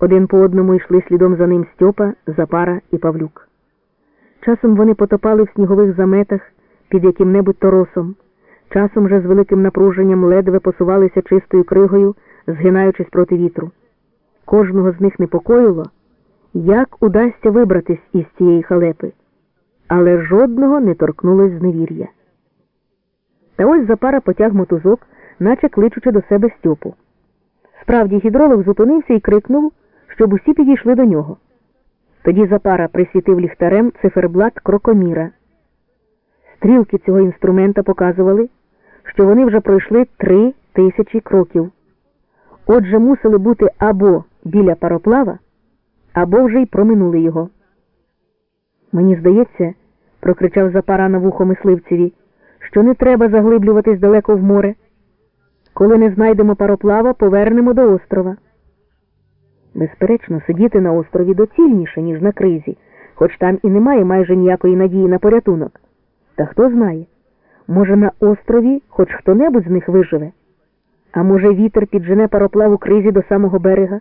Один по одному йшли слідом за ним Стьопа, Запара і Павлюк. Часом вони потопали в снігових заметах під яким-небудь торосом, часом же з великим напруженням ледве посувалися чистою кригою, згинаючись проти вітру. Кожного з них непокоїло, як удасться вибратись із цієї халепи, але жодного не торкнулось зневір'я. Та ось Запара потяг мотузок, наче кличучи до себе Стьопу. Справді гідролог зупинився і крикнув, щоб усі підійшли до нього. Тоді Запара присвітив ліхтарем циферблат крокоміра. Стрілки цього інструмента показували, що вони вже пройшли три тисячі кроків. Отже, мусили бути або біля пароплава, або вже й проминули його. Мені здається, прокричав Запара на вухо мисливцеві, що не треба заглиблюватись далеко в море. Коли не знайдемо пароплава, повернемо до острова. Безперечно, сидіти на острові доцільніше, ніж на кризі, хоч там і немає майже ніякої надії на порятунок. Та хто знає, може, на острові хоч хто-небудь з них виживе, а може, вітер піджене пароплав у кризі до самого берега.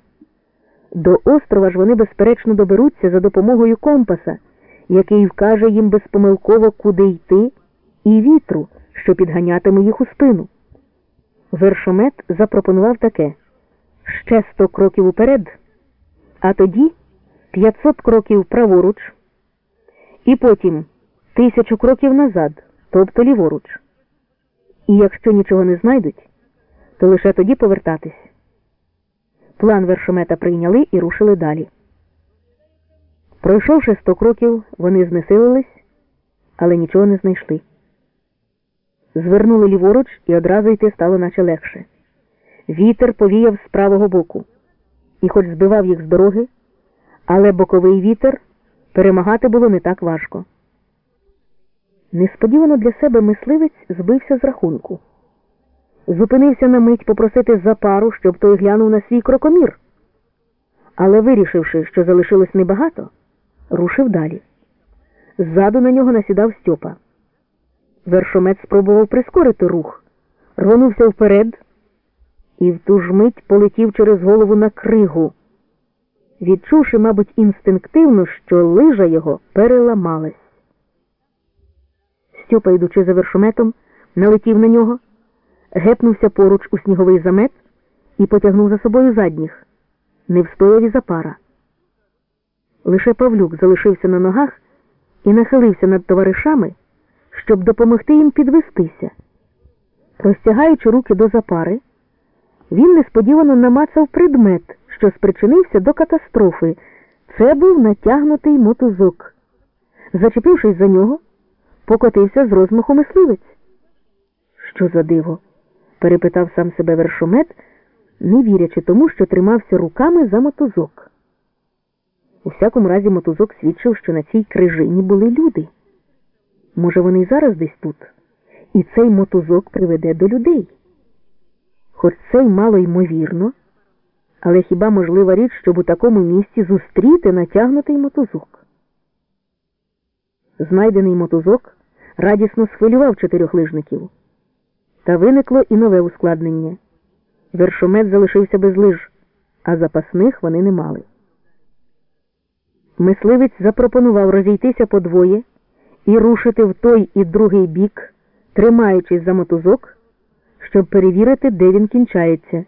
До острова ж вони, безперечно, доберуться за допомогою компаса, який вкаже їм безпомилково, куди йти, і вітру, що підганятиме їх у спину. Вершомет запропонував таке ще сто кроків уперед, а тоді 500 кроків праворуч, і потім тисячу кроків назад, тобто ліворуч. І якщо нічого не знайдуть, то лише тоді повертатись. План вершомета прийняли і рушили далі. Пройшовши сто кроків, вони знесилились, але нічого не знайшли. Звернули ліворуч і одразу йти стало наче легше. Вітер повіяв з правого боку і хоч збивав їх з дороги, але боковий вітер перемагати було не так важко. Несподівано для себе мисливець збився з рахунку. Зупинився на мить попросити запару, щоб той глянув на свій крокомір. Але, вирішивши, що залишилось небагато, рушив далі. Ззаду на нього насідав Стьопа. Вершомець спробував прискорити рух, рвонувся вперед і в ту ж мить полетів через голову на кригу, відчувши, мабуть, інстинктивно, що лижа його переламалась. Стьопа, йдучи за вершометом, налетів на нього, гепнувся поруч у сніговий замет і потягнув за собою задніх, не встояв і запара. Лише Павлюк залишився на ногах і нахилився над товаришами, щоб допомогти їм підвестися. Розтягаючи руки до запари, він несподівано намацав предмет, що спричинився до катастрофи. Це був натягнутий мотузок. Зачепившись за нього, покотився з розмаху мисливець. Що за диво? перепитав сам себе вершомет, не вірячи тому, що тримався руками за мотузок. У всякому разі мотузок свідчив, що на цій крижині були люди. Може, вони й зараз десь тут, і цей мотузок приведе до людей. Хоч це й мало ймовірно, але хіба можлива річ, щоб у такому місці зустріти натягнутий мотузок? Знайдений мотузок радісно схвилював чотирьох лижників. Та виникло і нове ускладнення. Вершомет залишився без лиж, а запасних вони не мали. Мисливець запропонував розійтися подвоє і рушити в той і другий бік, тримаючись за мотузок, щоб перевірити, де він кінчається.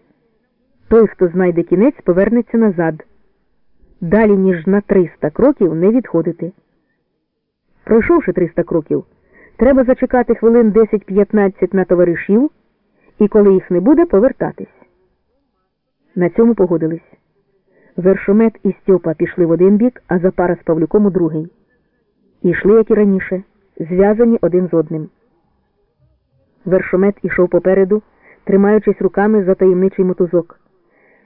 Той, хто знайде кінець, повернеться назад. Далі, ніж на 300 кроків, не відходити. Пройшовши 300 кроків, треба зачекати хвилин 10-15 на товаришів, і коли їх не буде, повертатись. На цьому погодились. Вершомет і Стьопа пішли в один бік, а Запара з Павлюком у другий. І йшли, як і раніше, зв'язані один з одним. Вершомет ішов попереду, тримаючись руками за таємничий мотузок.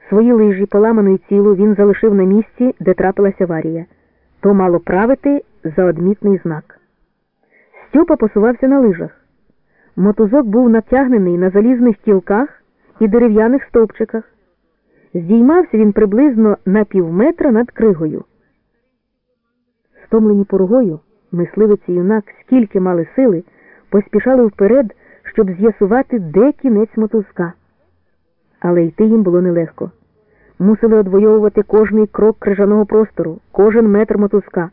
Свої лижі, поламану й цілу, він залишив на місці, де трапилася аварія. То мало правити за одмітний знак. Стьопа посувався на лижах. Мотузок був натягнений на залізних кілках і дерев'яних стовпчиках. Здіймався він приблизно на півметра над кригою. Стомлені поругою, мисливець і юнак, скільки мали сили, поспішали вперед, щоб з'ясувати, де кінець мотузка. Але йти їм було нелегко. мусили одвоювати кожний крок крижаного простору, кожен метр мотузка.